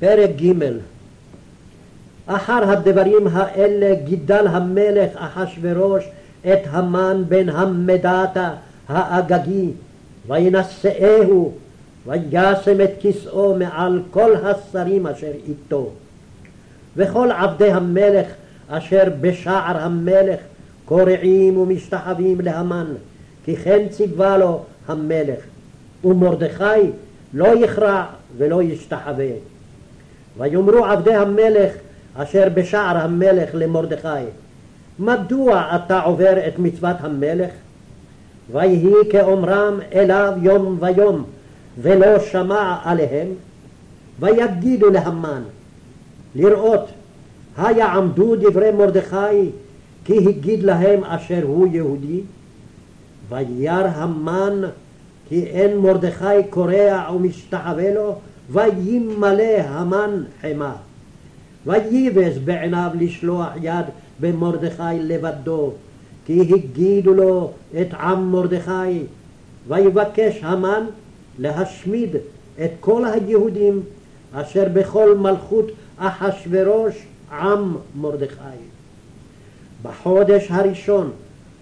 פרק ג' אחר הדברים האלה גידל המלך אחשורוש את המן בן המדתה האגגי וינשאהו וישם את כסאו מעל כל השרים אשר איתו. וכל עבדי המלך אשר בשער המלך קורעים ומשתחווים להמן, כי כן ציווה לו המלך. ומרדכי לא יכרע ולא ישתחווה. ויאמרו עבדי המלך אשר בשער המלך למרדכי, מדוע אתה עובר את מצוות המלך? ויהי כאומרם אליו יום ויום, ולא שמע עליהם, ויגידו להמן, לראות, היעמדו דברי מרדכי, כי הגיד להם אשר הוא יהודי? וירא המן כי אין מרדכי קורע ומשתחווה לו, וימלא המן חמה. וייבז בעיניו לשלוח יד במרדכי לבדו, כי הגידו לו את עם מרדכי, ויבקש המן להשמיד את כל היהודים אשר בכל מלכות אחשורוש עם מרדכי. בחודש הראשון,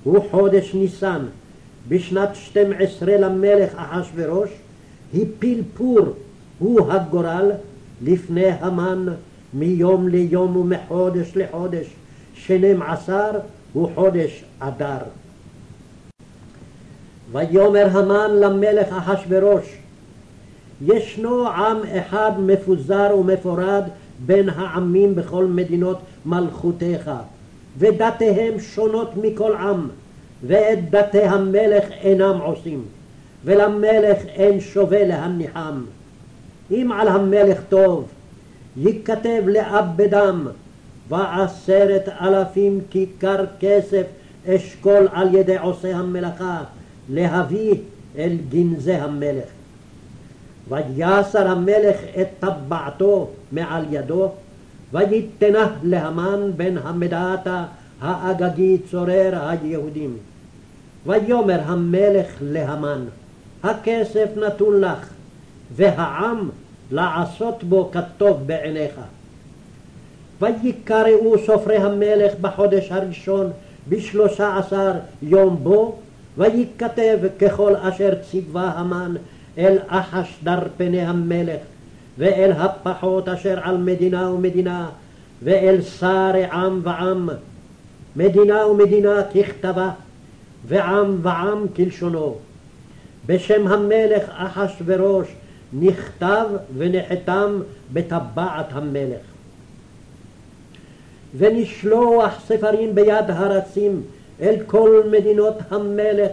הוא חודש ניסן, בשנת 12 למלך אחשורוש, הפיל פור, הוא הגורל, לפני המן מיום ליום ומחודש לחודש, שנים עשר הוא חודש אדר. ויאמר המן למלך אחשורוש, ישנו עם אחד מפוזר ומפורד בין העמים בכל מדינות מלכותיך, ודתיהם שונות מכל עם, ואת דתי המלך אינם עושים, ולמלך אין שווה להניחם. אם על המלך טוב, ייכתב לאבדם, ועשרת אלפים כיכר כסף אשכול על ידי עושי המלאכה, להביא אל גנזי המלך. ויסר המלך את טבעתו מעל ידו, ויתנה להמן בן המדעתה האגגי צורר היהודים. ויאמר המלך להמן, הכסף נתון לך, והעם לעשות בו כטוב בעיניך. ויקראו סופרי המלך בחודש הראשון בשלושה עשר יום בו, ויכתב ככל אשר ציווה המן אל אחשדר פני המלך, ואל הפחות אשר על מדינה ומדינה, ואל שרי עם ועם, מדינה ומדינה ככתבה, ועם ועם כלשונו. בשם המלך אחשורוש נכתב ונחתם בטבעת המלך. ונשלוח ספרים ביד הרצים אל כל מדינות המלך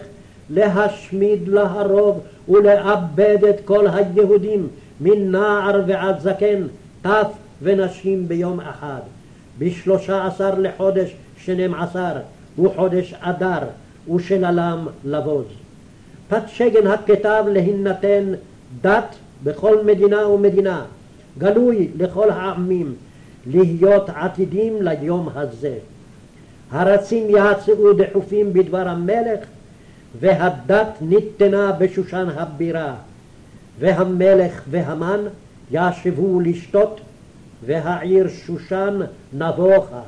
להשמיד, להרוג ולאבד את כל היהודים מנער ועד זקן, טף ונשים ביום אחד. בשלושה עשר לחודש שנים עשר, הוא חודש אדר, ושללם לבוז. פתשגן הכתב להינתן דת בכל מדינה ומדינה, גלוי לכל העמים, להיות עתידים ליום הזה. הרצים יצאו דחופים בדבר המלך, והדת ניתנה בשושן הבירה, והמלך והמן ישבו לשתות, והעיר שושן נבוכה.